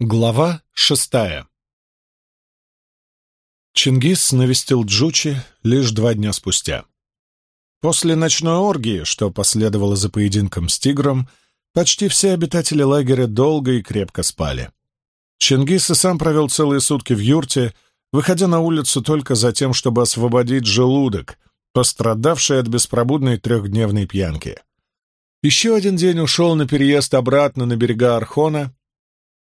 Глава шестая Чингис навестил Джучи лишь два дня спустя. После ночной оргии, что последовало за поединком с тигром, почти все обитатели лагеря долго и крепко спали. Чингис и сам провел целые сутки в юрте, выходя на улицу только за тем, чтобы освободить желудок, пострадавший от беспробудной трехдневной пьянки. Еще один день ушел на переезд обратно на берега Архона —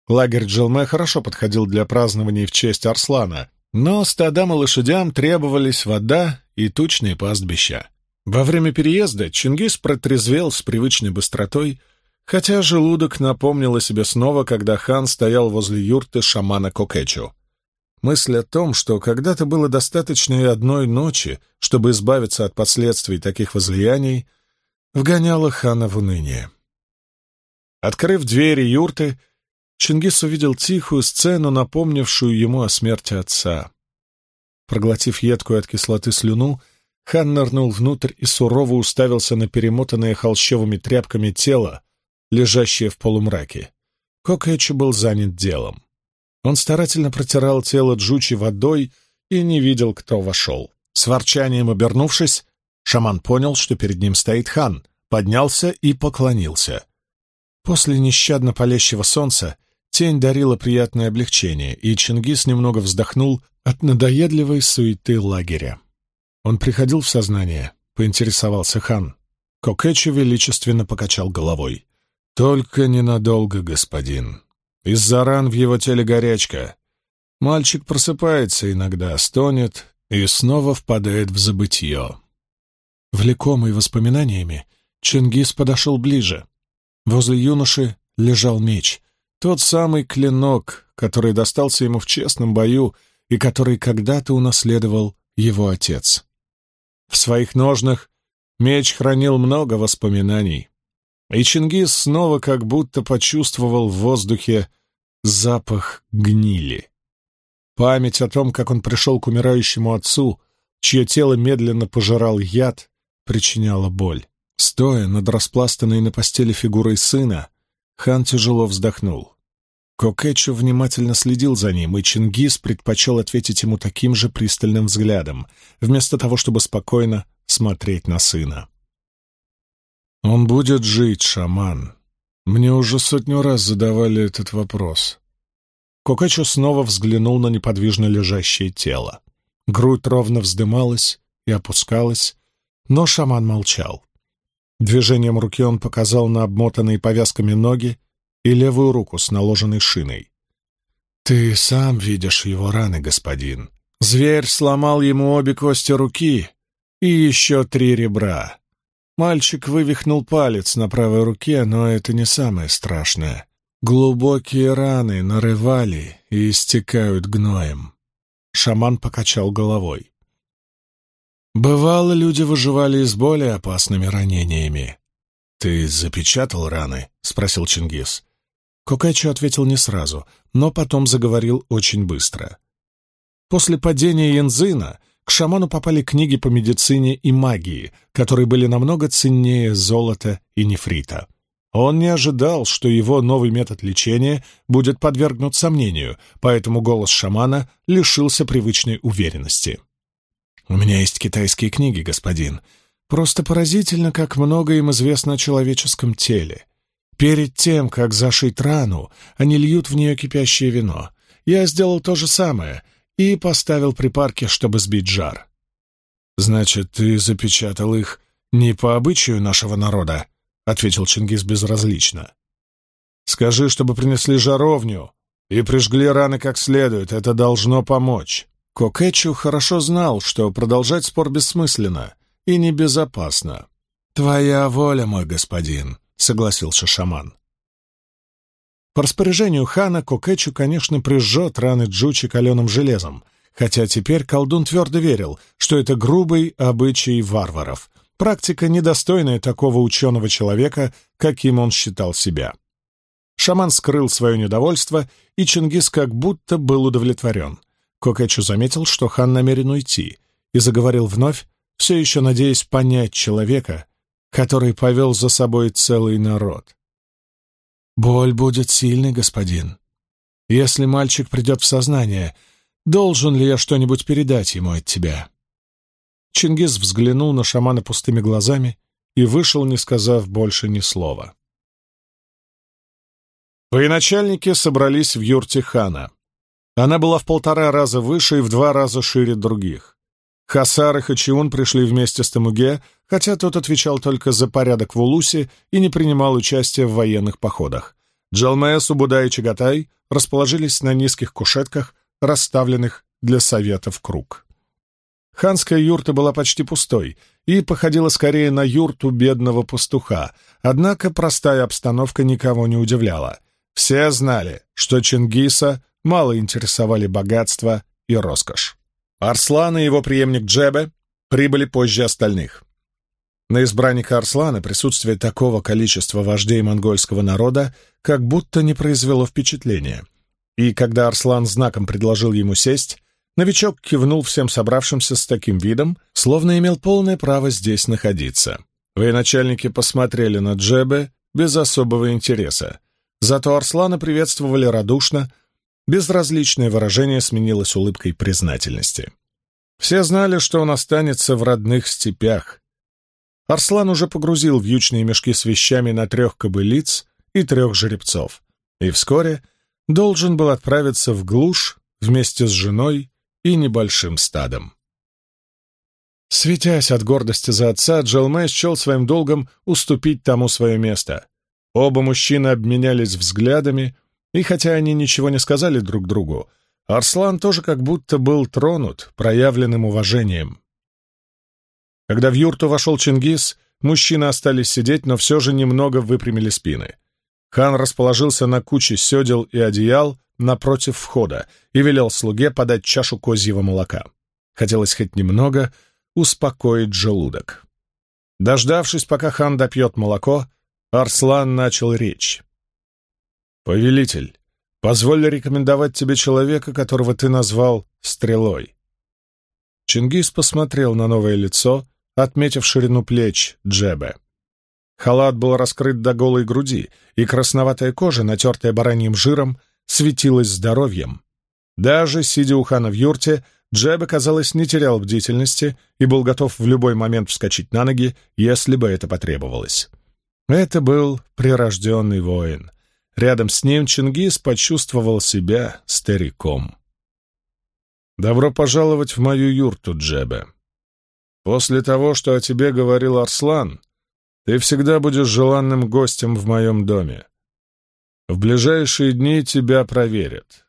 Лагерь Джилме хорошо подходил для празднований в честь Арслана, но стадам и лошадям требовались вода и тучные пастбища. Во время переезда Чингис протрезвел с привычной быстротой, хотя желудок напомнил о себе снова, когда хан стоял возле юрты шамана Кокэчу. Мысль о том, что когда-то было достаточно и одной ночи, чтобы избавиться от последствий таких возлияний, вгоняла хана в уныние. Открыв двери юрты, Чингис увидел тихую сцену, напомнившую ему о смерти отца. Проглотив едкую от кислоты слюну, хан нырнул внутрь и сурово уставился на перемотанное холщовыми тряпками тело, лежащее в полумраке. Кокэчи был занят делом. Он старательно протирал тело джучи водой и не видел, кто вошел. С ворчанием обернувшись, шаман понял, что перед ним стоит хан, поднялся и поклонился. После нещадно палящего солнца Тень дарила приятное облегчение, и Чингис немного вздохнул от надоедливой суеты лагеря. Он приходил в сознание, поинтересовался хан. Кокэчи величественно покачал головой. «Только ненадолго, господин. Из-за ран в его теле горячка. Мальчик просыпается иногда, стонет и снова впадает в забытье». Влекомый воспоминаниями, Чингис подошел ближе. Возле юноши лежал меч — тот самый клинок, который достался ему в честном бою и который когда-то унаследовал его отец. В своих ножнах меч хранил много воспоминаний, и Чингис снова как будто почувствовал в воздухе запах гнили. Память о том, как он пришел к умирающему отцу, чье тело медленно пожирал яд, причиняла боль. Стоя над распластанной на постели фигурой сына, Хан тяжело вздохнул. Кокетчу внимательно следил за ним, и Чингис предпочел ответить ему таким же пристальным взглядом, вместо того, чтобы спокойно смотреть на сына. «Он будет жить, шаман. Мне уже сотню раз задавали этот вопрос». Кокачу снова взглянул на неподвижно лежащее тело. Грудь ровно вздымалась и опускалась, но шаман молчал. Движением руки он показал на обмотанные повязками ноги и левую руку с наложенной шиной. «Ты сам видишь его раны, господин. Зверь сломал ему обе кости руки и еще три ребра. Мальчик вывихнул палец на правой руке, но это не самое страшное. Глубокие раны нарывали и истекают гноем». Шаман покачал головой. Бывало, люди выживали и с более опасными ранениями. «Ты запечатал раны?» — спросил Чингис. Кокачо ответил не сразу, но потом заговорил очень быстро. После падения Янзына к шаману попали книги по медицине и магии, которые были намного ценнее золота и нефрита. Он не ожидал, что его новый метод лечения будет подвергнут сомнению, поэтому голос шамана лишился привычной уверенности. «У меня есть китайские книги, господин. Просто поразительно, как много им известно о человеческом теле. Перед тем, как зашить рану, они льют в нее кипящее вино. Я сделал то же самое и поставил припарки, чтобы сбить жар». «Значит, ты запечатал их не по обычаю нашего народа?» — ответил Чингис безразлично. «Скажи, чтобы принесли жаровню и прижгли раны как следует. Это должно помочь». Кокетчу хорошо знал, что продолжать спор бессмысленно и небезопасно. «Твоя воля, мой господин», — согласился шаман. По распоряжению хана Кокетчу, конечно, прижжет раны Джучи каленым железом, хотя теперь колдун твердо верил, что это грубый обычай варваров, практика, недостойная такого ученого человека, каким он считал себя. Шаман скрыл свое недовольство, и Чингис как будто был удовлетворен. Кокэчу заметил, что хан намерен уйти, и заговорил вновь, все еще надеясь понять человека, который повел за собой целый народ. «Боль будет сильной, господин. Если мальчик придет в сознание, должен ли я что-нибудь передать ему от тебя?» Чингис взглянул на шамана пустыми глазами и вышел, не сказав больше ни слова. Военачальники собрались в юрте хана. Она была в полтора раза выше и в два раза шире других. Хасар и Хачиун пришли вместе с Тамуге, хотя тот отвечал только за порядок в Улусе и не принимал участия в военных походах. Джалме, Субуда и Чагатай расположились на низких кушетках, расставленных для совета в круг. Ханская юрта была почти пустой и походила скорее на юрту бедного пастуха, однако простая обстановка никого не удивляла. Все знали, что Чингиса мало интересовали богатство и роскошь. Арслан и его преемник Джебе прибыли позже остальных. На избранника Арслана присутствие такого количества вождей монгольского народа как будто не произвело впечатления. И когда Арслан знаком предложил ему сесть, новичок кивнул всем собравшимся с таким видом, словно имел полное право здесь находиться. Военачальники посмотрели на Джебе без особого интереса. Зато Арслана приветствовали радушно, Безразличное выражение сменилось улыбкой признательности. Все знали, что он останется в родных степях. Арслан уже погрузил вьючные мешки с вещами на трех кобылиц и трех жеребцов, и вскоре должен был отправиться в глушь вместе с женой и небольшим стадом. Светясь от гордости за отца, Джалме счел своим долгом уступить тому свое место. Оба мужчины обменялись взглядами, и хотя они ничего не сказали друг другу, Арслан тоже как будто был тронут проявленным уважением. Когда в юрту вошел Чингис, мужчины остались сидеть, но все же немного выпрямили спины. Хан расположился на куче седел и одеял напротив входа и велел слуге подать чашу козьего молока. Хотелось хоть немного успокоить желудок. Дождавшись, пока хан допьет молоко, Арслан начал речь. «Повелитель, позволь рекомендовать тебе человека, которого ты назвал Стрелой». Чингис посмотрел на новое лицо, отметив ширину плеч Джебе. Халат был раскрыт до голой груди, и красноватая кожа, натертая бараньим жиром, светилась здоровьем. Даже, сидя у хана в юрте, Джебе, казалось, не терял бдительности и был готов в любой момент вскочить на ноги, если бы это потребовалось. Это был прирожденный воин, Рядом с ним Чингис почувствовал себя стариком. «Добро пожаловать в мою юрту, Джебе. После того, что о тебе говорил Арслан, ты всегда будешь желанным гостем в моем доме. В ближайшие дни тебя проверят.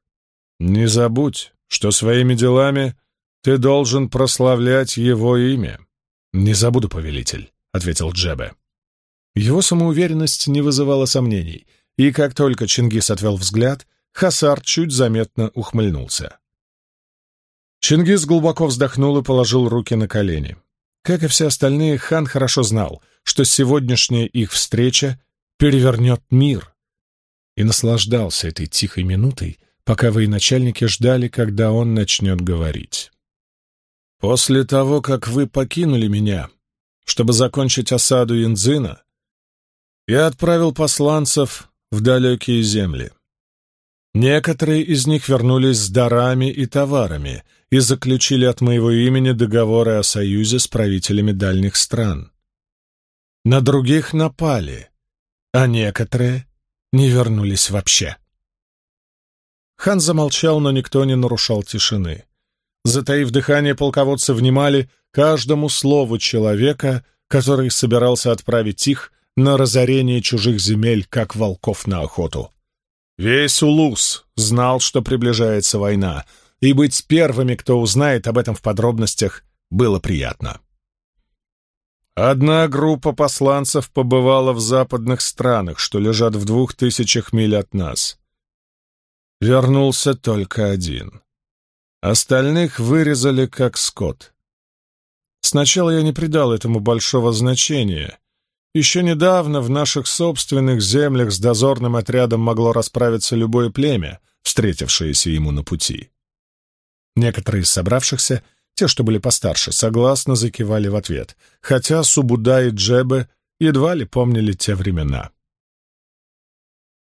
Не забудь, что своими делами ты должен прославлять его имя». «Не забуду, повелитель», — ответил Джебе. Его самоуверенность не вызывала сомнений — и как только Чингис отвел взгляд, Хасар чуть заметно ухмыльнулся. Чингис глубоко вздохнул и положил руки на колени. Как и все остальные, хан хорошо знал, что сегодняшняя их встреча перевернет мир, и наслаждался этой тихой минутой, пока военачальники ждали, когда он начнет говорить. «После того, как вы покинули меня, чтобы закончить осаду Янзына, я отправил посланцев в далекие земли. Некоторые из них вернулись с дарами и товарами и заключили от моего имени договоры о союзе с правителями дальних стран. На других напали, а некоторые не вернулись вообще. Хан замолчал, но никто не нарушал тишины. Затаив дыхание, полководцы внимали каждому слову человека, который собирался отправить их на разорение чужих земель, как волков на охоту. Весь Улус знал, что приближается война, и быть первыми, кто узнает об этом в подробностях, было приятно. Одна группа посланцев побывала в западных странах, что лежат в двух тысячах миль от нас. Вернулся только один. Остальных вырезали как скот. Сначала я не придал этому большого значения, еще недавно в наших собственных землях с дозорным отрядом могло расправиться любое племя, встретившееся ему на пути. Некоторые из собравшихся, те, что были постарше, согласно закивали в ответ, хотя Субуда и Джебе едва ли помнили те времена.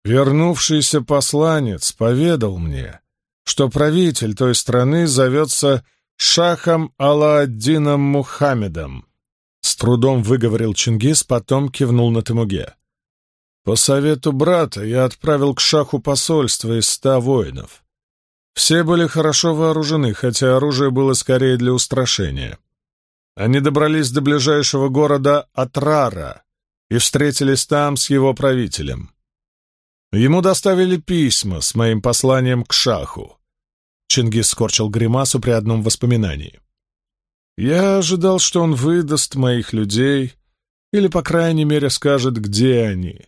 Вернувшийся посланец поведал мне, что правитель той страны зовется Шахом Алладдином Мухаммедом, трудом выговорил Чингис, потом кивнул на Тимуге. По совету брата я отправил к шаху посольство из ста воинов. Все были хорошо вооружены, хотя оружие было скорее для устрашения. Они добрались до ближайшего города Атрара и встретились там с его правителем. Ему доставили письма с моим посланием к шаху. Чингис скорчил гримасу при одном воспоминании. Я ожидал, что он выдаст моих людей, или, по крайней мере, скажет, где они.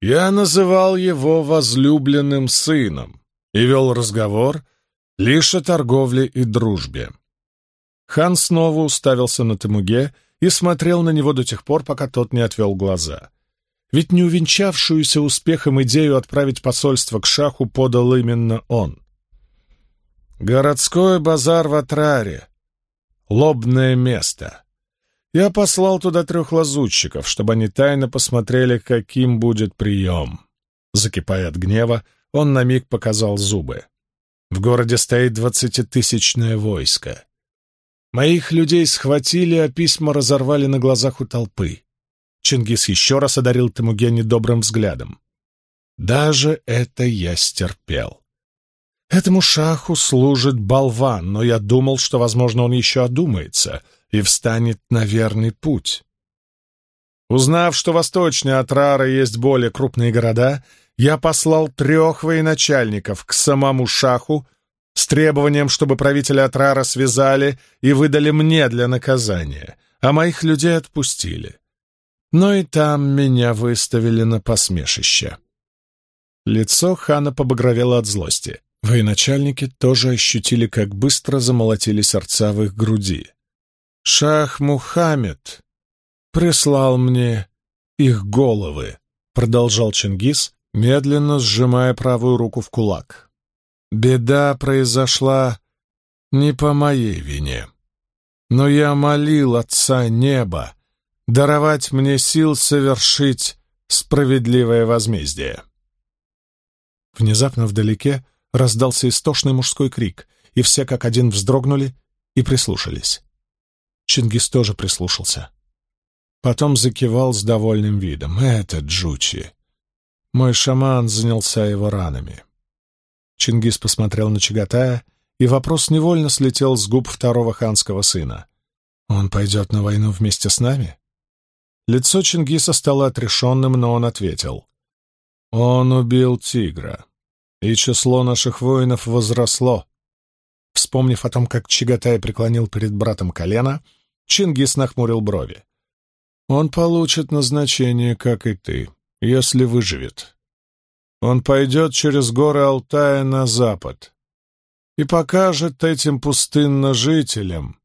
Я называл его возлюбленным сыном и вел разговор лишь о торговле и дружбе. Хан снова уставился на Тамуге и смотрел на него до тех пор, пока тот не отвел глаза. Ведь не увенчавшуюся успехом идею отправить посольство к шаху подал именно он. «Городской базар в Атраре», лобное место. Я послал туда трех лазутчиков, чтобы они тайно посмотрели, каким будет прием. Закипая от гнева, он на миг показал зубы. В городе стоит двадцатитысячное войско. Моих людей схватили, а письма разорвали на глазах у толпы. Чингис еще раз одарил Тамуге недобрым взглядом. Даже это я стерпел. Этому шаху служит болван, но я думал, что, возможно, он еще одумается и встанет на верный путь. Узнав, что восточнее от Рары есть более крупные города, я послал трех военачальников к самому шаху с требованием, чтобы правители от Атрара связали и выдали мне для наказания, а моих людей отпустили. Но и там меня выставили на посмешище. Лицо хана побагровело от злости — Военачальники тоже ощутили, как быстро замолотили сердца в их груди. «Шах Мухаммед прислал мне их головы», — продолжал Чингис, медленно сжимая правую руку в кулак. «Беда произошла не по моей вине, но я молил Отца Неба даровать мне сил совершить справедливое возмездие». Внезапно вдалеке — раздался истошный мужской крик, и все как один вздрогнули и прислушались. Чингис тоже прислушался. Потом закивал с довольным видом. «Это Джучи!» Мой шаман занялся его ранами. Чингис посмотрел на Чагатая, и вопрос невольно слетел с губ второго ханского сына. «Он пойдет на войну вместе с нами?» Лицо Чингиса стало отрешенным, но он ответил. «Он убил тигра и число наших воинов возросло. Вспомнив о том, как Чагатай преклонил перед братом колено, Чингис нахмурил брови. «Он получит назначение, как и ты, если выживет. Он пойдет через горы Алтая на запад и покажет этим пустынножителям,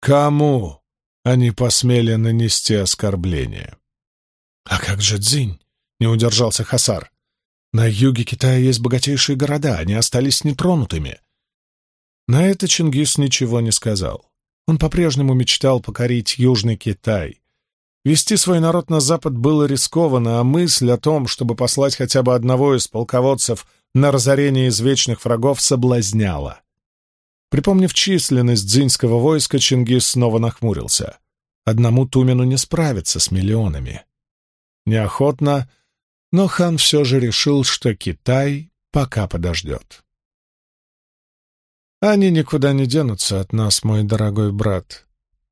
кому они посмели нанести оскорбление». «А как же Дзинь?» — не удержался Хасар. На юге Китая есть богатейшие города, они остались нетронутыми. На это Чингис ничего не сказал. Он по-прежнему мечтал покорить Южный Китай. Вести свой народ на запад было рискованно, а мысль о том, чтобы послать хотя бы одного из полководцев на разорение извечных врагов, соблазняла. Припомнив численность дзиньского войска, Чингис снова нахмурился. Одному тумену не справиться с миллионами. Неохотно, но хан все же решил, что Китай пока подождет. «Они никуда не денутся от нас, мой дорогой брат.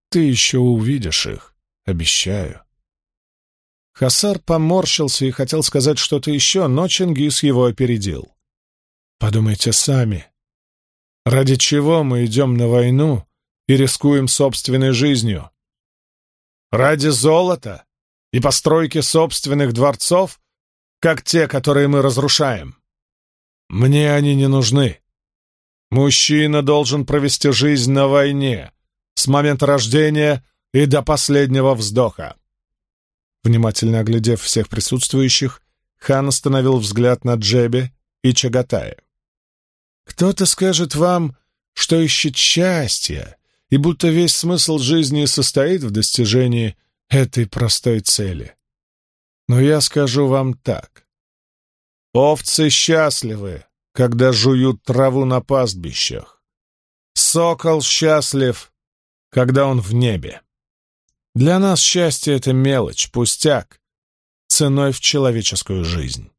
Ты еще увидишь их, обещаю». Хасар поморщился и хотел сказать что-то еще, но Чингис его опередил. «Подумайте сами. Ради чего мы идем на войну и рискуем собственной жизнью? Ради золота и постройки собственных дворцов?» как те, которые мы разрушаем. Мне они не нужны. Мужчина должен провести жизнь на войне с момента рождения и до последнего вздоха. Внимательно оглядев всех присутствующих, хан остановил взгляд на Джеби и Чагатае. «Кто-то скажет вам, что ищет счастья, и будто весь смысл жизни состоит в достижении этой простой цели. Но я скажу вам так. Овцы счастливы, когда жуют траву на пастбищах. Сокол счастлив, когда он в небе. Для нас счастье — это мелочь, пустяк, ценой в человеческую жизнь.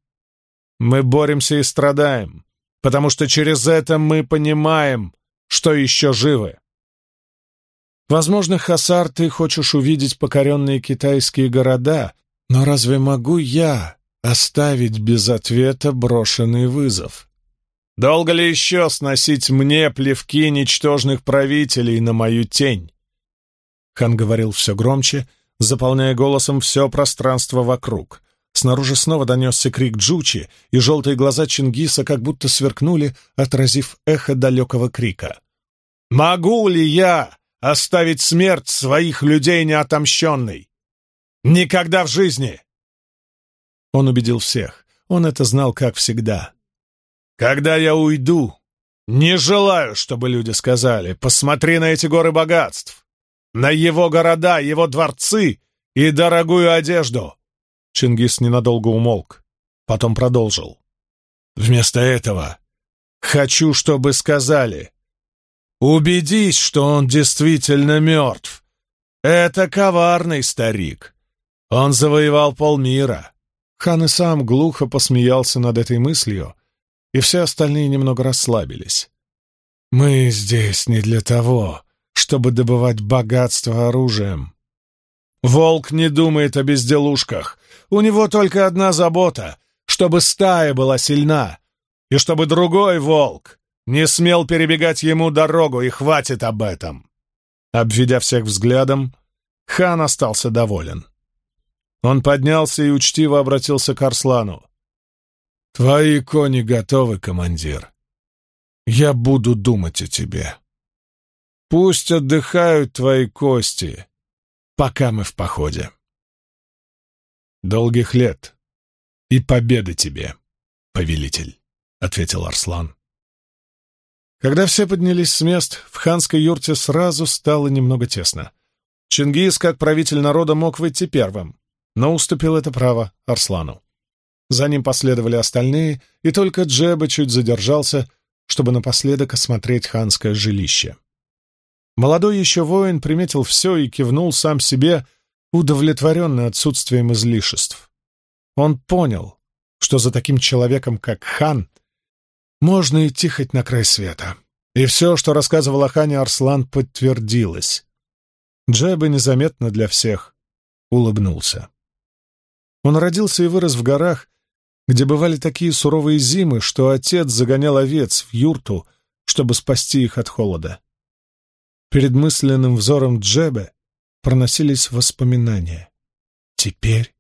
Мы боремся и страдаем, потому что через это мы понимаем, что еще живы. Возможно, Хасар, ты хочешь увидеть покоренные китайские города, но разве могу я оставить без ответа брошенный вызов? Долго ли еще сносить мне плевки ничтожных правителей на мою тень? Хан говорил все громче, заполняя голосом все пространство вокруг. Снаружи снова донесся крик Джучи, и желтые глаза Чингиса как будто сверкнули, отразив эхо далекого крика. «Могу ли я оставить смерть своих людей неотомщенной? Никогда в жизни!» Он убедил всех. Он это знал, как всегда. «Когда я уйду, не желаю, чтобы люди сказали, посмотри на эти горы богатств, на его города, его дворцы и дорогую одежду!» Чингис ненадолго умолк, потом продолжил. «Вместо этого хочу, чтобы сказали, убедись, что он действительно мертв. Это коварный старик. Он завоевал полмира. Хан и сам глухо посмеялся над этой мыслью, и все остальные немного расслабились. «Мы здесь не для того, чтобы добывать богатство оружием. Волк не думает о безделушках. У него только одна забота — чтобы стая была сильна, и чтобы другой волк не смел перебегать ему дорогу, и хватит об этом». Обведя всех взглядом, хан остался доволен. Он поднялся и учтиво обратился к Арслану. «Твои кони готовы, командир. Я буду думать о тебе. Пусть отдыхают твои кости, пока мы в походе. Долгих лет и победы тебе, повелитель», — ответил Арслан. Когда все поднялись с мест, в ханской юрте сразу стало немного тесно. Чингис, как правитель народа, мог выйти первым но уступил это право Арслану. За ним последовали остальные, и только Джеба чуть задержался, чтобы напоследок осмотреть ханское жилище. Молодой еще воин приметил все и кивнул сам себе, удовлетворенный отсутствием излишеств. Он понял, что за таким человеком, как хан, можно идти хоть на край света. И все, что рассказывал о хане Арслан, подтвердилось. Джеба незаметно для всех улыбнулся. Он родился и вырос в горах, где бывали такие суровые зимы, что отец загонял овец в юрту, чтобы спасти их от холода. Перед мысленным взором Джебе проносились воспоминания. Теперь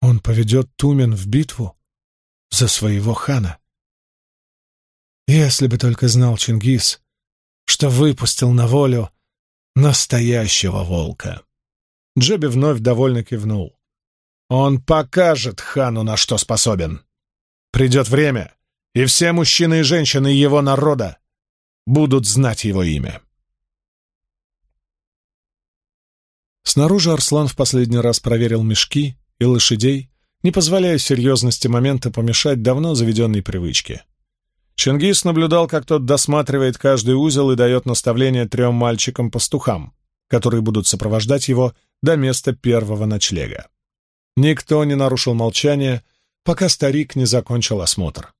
он поведет Тумен в битву за своего хана. Если бы только знал Чингис, что выпустил на волю настоящего волка. Джеби вновь довольно кивнул. Он покажет хану, на что способен. Придет время, и все мужчины и женщины его народа будут знать его имя. Снаружи Арслан в последний раз проверил мешки и лошадей, не позволяя серьезности момента помешать давно заведенной привычке. Чингис наблюдал, как тот досматривает каждый узел и дает наставление трем мальчикам-пастухам, которые будут сопровождать его до места первого ночлега. Никто не нарушил молчание, пока старик не закончил осмотр.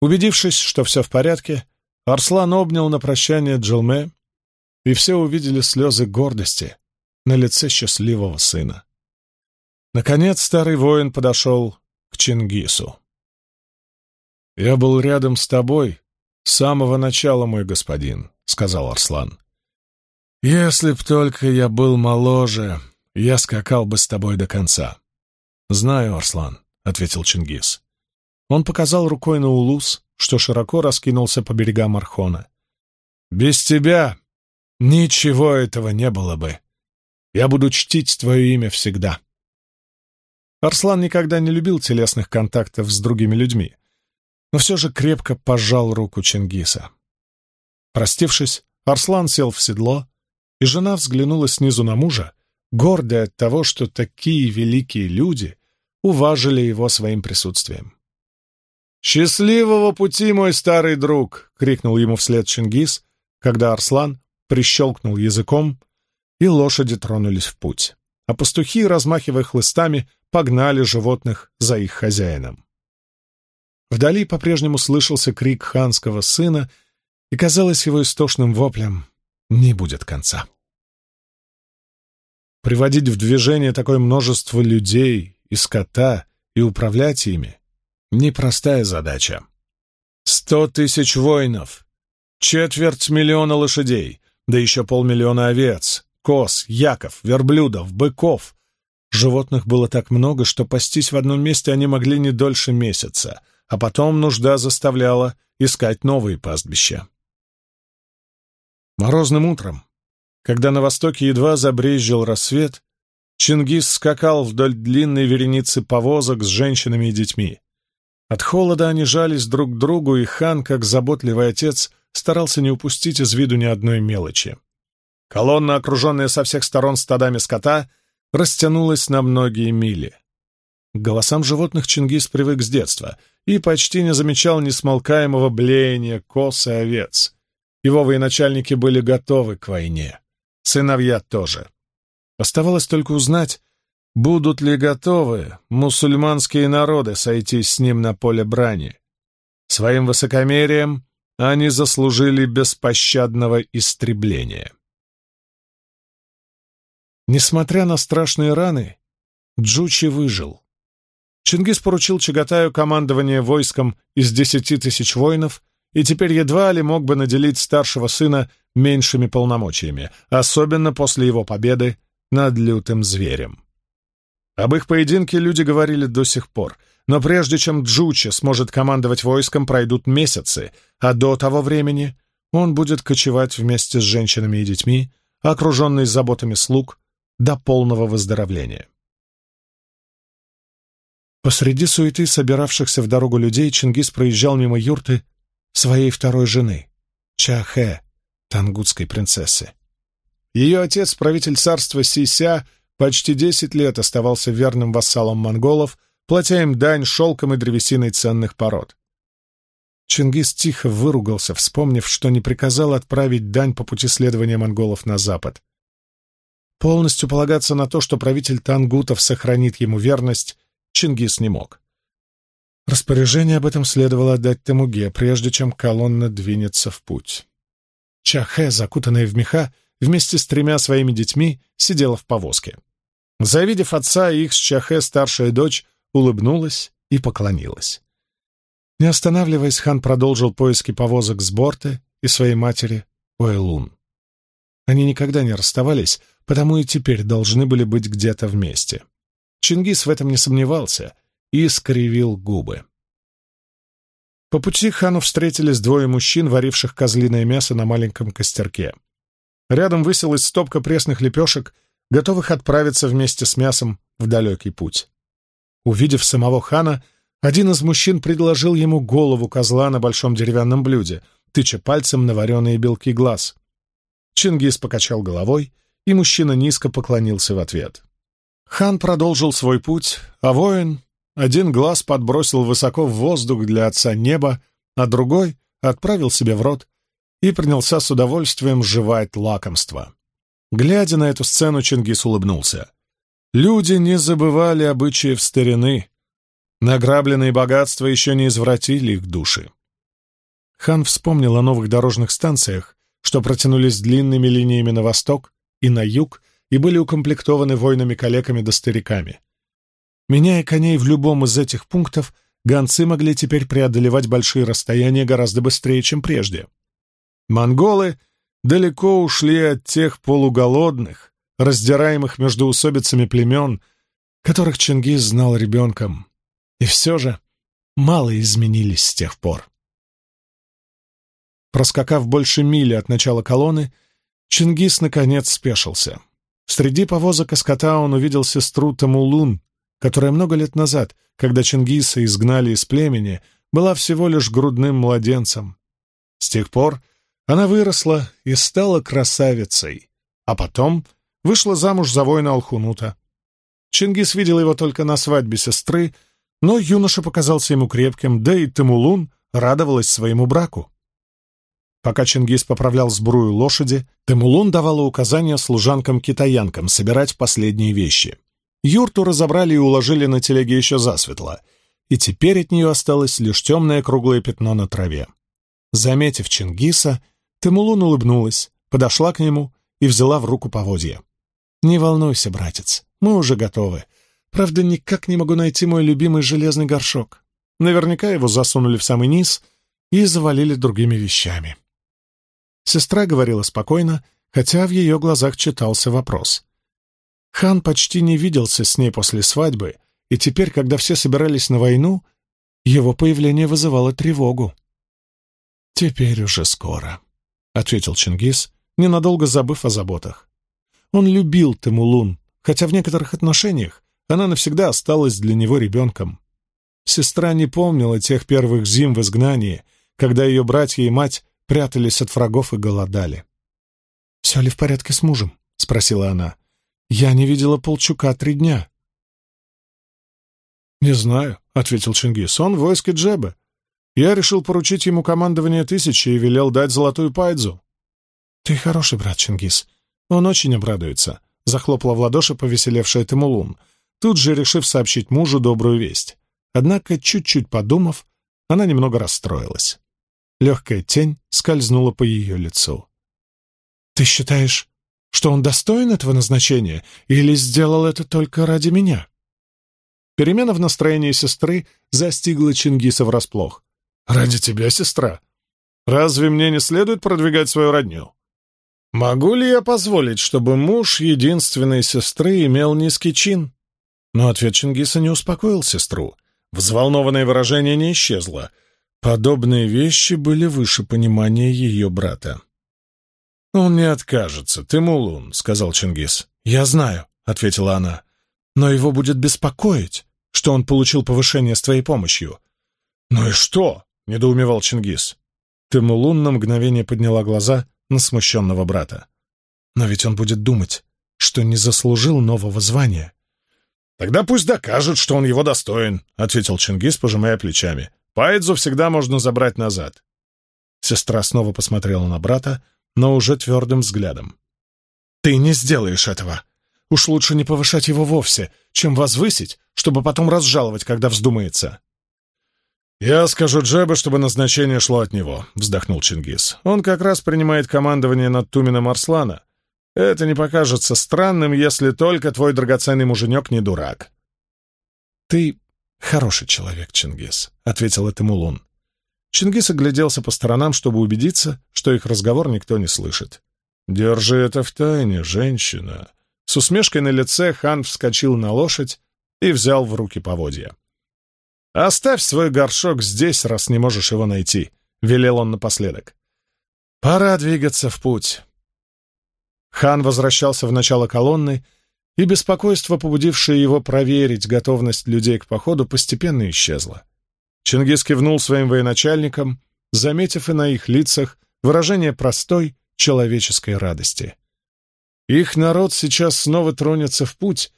Убедившись, что все в порядке, Арслан обнял на прощание Джилме, и все увидели слезы гордости на лице счастливого сына. Наконец старый воин подошел к Чингису. «Я был рядом с тобой с самого начала, мой господин», — сказал Арслан. «Если б только я был моложе, я скакал бы с тобой до конца. «Знаю, Арслан», — ответил Чингис. Он показал рукой на Улус, что широко раскинулся по берегам Архона. «Без тебя ничего этого не было бы. Я буду чтить твое имя всегда». Арслан никогда не любил телесных контактов с другими людьми, но все же крепко пожал руку Чингиса. Простившись, Арслан сел в седло, и жена взглянула снизу на мужа, гордый от того, что такие великие люди уважили его своим присутствием. «Счастливого пути, мой старый друг!» — крикнул ему вслед Чингис, когда Арслан прищелкнул языком, и лошади тронулись в путь, а пастухи, размахивая хлыстами, погнали животных за их хозяином. Вдали по-прежнему слышался крик ханского сына, и казалось его истошным воплем «Не будет конца» приводить в движение такое множество людей и скота и управлять ими — непростая задача. Сто тысяч воинов, четверть миллиона лошадей, да еще полмиллиона овец, коз, яков, верблюдов, быков. Животных было так много, что пастись в одном месте они могли не дольше месяца, а потом нужда заставляла искать новые пастбища. Морозным утром когда на востоке едва забрезжил рассвет, Чингис скакал вдоль длинной вереницы повозок с женщинами и детьми. От холода они жались друг к другу, и хан, как заботливый отец, старался не упустить из виду ни одной мелочи. Колонна, окруженная со всех сторон стадами скота, растянулась на многие мили. К голосам животных Чингис привык с детства и почти не замечал несмолкаемого блеяния коз и овец. Его военачальники были готовы к войне. Сыновья тоже. Оставалось только узнать, будут ли готовы мусульманские народы сойти с ним на поле брани. Своим высокомерием они заслужили беспощадного истребления. Несмотря на страшные раны, Джучи выжил. Чингис поручил Чагатаю командование войском из десяти тысяч воинов и теперь едва ли мог бы наделить старшего сына меньшими полномочиями, особенно после его победы над лютым зверем. Об их поединке люди говорили до сих пор, но прежде чем Джучи сможет командовать войском, пройдут месяцы, а до того времени он будет кочевать вместе с женщинами и детьми, окруженный заботами слуг, до полного выздоровления. Посреди суеты собиравшихся в дорогу людей Чингис проезжал мимо юрты, своей второй жены, Чахэ, тангутской принцессы. Ее отец, правитель царства Сися, почти десять лет оставался верным вассалом монголов, платя им дань шелком и древесиной ценных пород. Чингис тихо выругался, вспомнив, что не приказал отправить дань по пути следования монголов на запад. Полностью полагаться на то, что правитель тангутов сохранит ему верность, Чингис не мог. Распоряжение об этом следовало отдать Тамуге, прежде чем колонна двинется в путь. Чахе, закутанная в меха, вместе с тремя своими детьми сидела в повозке. Завидев отца, их с Чахе старшая дочь улыбнулась и поклонилась. Не останавливаясь, хан продолжил поиски повозок с борты и своей матери Уэлун. Они никогда не расставались, потому и теперь должны были быть где-то вместе. Чингис в этом не сомневался и скривил губы. По пути к хану встретились двое мужчин, варивших козлиное мясо на маленьком костерке. Рядом высилась стопка пресных лепешек, готовых отправиться вместе с мясом в далекий путь. Увидев самого хана, один из мужчин предложил ему голову козла на большом деревянном блюде, тыча пальцем на вареные белки глаз. Чингис покачал головой, и мужчина низко поклонился в ответ. Хан продолжил свой путь, а воин, один глаз подбросил высоко в воздух для отца неба, а другой отправил себе в рот и принялся с удовольствием жевать лакомство. Глядя на эту сцену, Чингис улыбнулся. Люди не забывали обычаев старины. Награбленные богатства еще не извратили их души. Хан вспомнил о новых дорожных станциях, что протянулись длинными линиями на восток и на юг и были укомплектованы воинами-калеками да стариками — Меняя коней в любом из этих пунктов, гонцы могли теперь преодолевать большие расстояния гораздо быстрее, чем прежде. Монголы далеко ушли от тех полуголодных, раздираемых между усобицами племен, которых Чингис знал ребенком. И все же мало изменились с тех пор. Проскакав больше мили от начала колонны, Чингис наконец спешился. Среди повозок из скота он увидел сестру Тамулун, которая много лет назад, когда Чингиса изгнали из племени, была всего лишь грудным младенцем. С тех пор она выросла и стала красавицей, а потом вышла замуж за воина Алхунута. Чингис видел его только на свадьбе сестры, но юноша показался ему крепким, да и Тамулун радовалась своему браку. Пока Чингис поправлял сбрую лошади, Тамулун давала указания служанкам-китаянкам собирать последние вещи. Юрту разобрали и уложили на телеге еще засветло, и теперь от нее осталось лишь темное круглое пятно на траве. Заметив Чингиса, Тимулун улыбнулась, подошла к нему и взяла в руку поводья. «Не волнуйся, братец, мы уже готовы. Правда, никак не могу найти мой любимый железный горшок. Наверняка его засунули в самый низ и завалили другими вещами». Сестра говорила спокойно, хотя в ее глазах читался вопрос — Хан почти не виделся с ней после свадьбы, и теперь, когда все собирались на войну, его появление вызывало тревогу. «Теперь уже скоро», — ответил Чингис, ненадолго забыв о заботах. Он любил Тимулун, хотя в некоторых отношениях она навсегда осталась для него ребенком. Сестра не помнила тех первых зим в изгнании, когда ее братья и мать прятались от врагов и голодали. «Все ли в порядке с мужем?» — спросила она. Я не видела Полчука три дня. «Не знаю», — ответил Чингис, — «он в войске Джеба. Я решил поручить ему командование тысячи и велел дать золотую пайдзу». «Ты хороший брат, Чингис. Он очень обрадуется», — захлопала в ладоши повеселевшая Тимулун, тут же решив сообщить мужу добрую весть. Однако, чуть-чуть подумав, она немного расстроилась. Легкая тень скользнула по ее лицу. «Ты считаешь, что он достоин этого назначения или сделал это только ради меня? Перемена в настроении сестры застигла Чингиса врасплох. «Ради тебя, сестра? Разве мне не следует продвигать свою родню? Могу ли я позволить, чтобы муж единственной сестры имел низкий чин?» Но ответ Чингиса не успокоил сестру. Взволнованное выражение не исчезло. Подобные вещи были выше понимания ее брата. «Он не откажется, ты Мулун», — сказал Чингис. «Я знаю», — ответила она. «Но его будет беспокоить, что он получил повышение с твоей помощью». «Ну и что?» — недоумевал Чингис. Тымулун на мгновение подняла глаза на смущенного брата. «Но ведь он будет думать, что не заслужил нового звания». «Тогда пусть докажет, что он его достоин», — ответил Чингис, пожимая плечами. «Паэдзу всегда можно забрать назад». Сестра снова посмотрела на брата, но уже твердым взглядом. «Ты не сделаешь этого. Уж лучше не повышать его вовсе, чем возвысить, чтобы потом разжаловать, когда вздумается». «Я скажу Джебе, чтобы назначение шло от него», — вздохнул Чингис. «Он как раз принимает командование над Тумином Арслана. Это не покажется странным, если только твой драгоценный муженек не дурак». «Ты хороший человек, Чингис», — ответил Этимулун. Чингис огляделся по сторонам, чтобы убедиться, что их разговор никто не слышит. «Держи это в тайне, женщина!» С усмешкой на лице хан вскочил на лошадь и взял в руки поводья. «Оставь свой горшок здесь, раз не можешь его найти», — велел он напоследок. «Пора двигаться в путь». Хан возвращался в начало колонны, и беспокойство, побудившее его проверить готовность людей к походу, постепенно исчезло. Чингис кивнул своим военачальникам, заметив и на их лицах выражение простой человеческой радости. Их народ сейчас снова тронется в путь,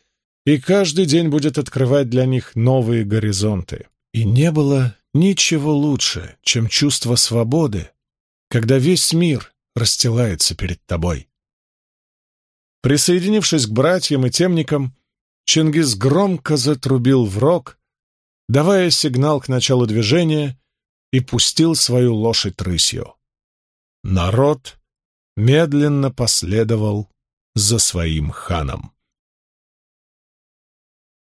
и каждый день будет открывать для них новые горизонты. И не было ничего лучше, чем чувство свободы, когда весь мир расстилается перед тобой. Присоединившись к братьям и темникам, Чингис громко затрубил в рог, давая сигнал к началу движения, и пустил свою лошадь рысью. Народ медленно последовал за своим ханом.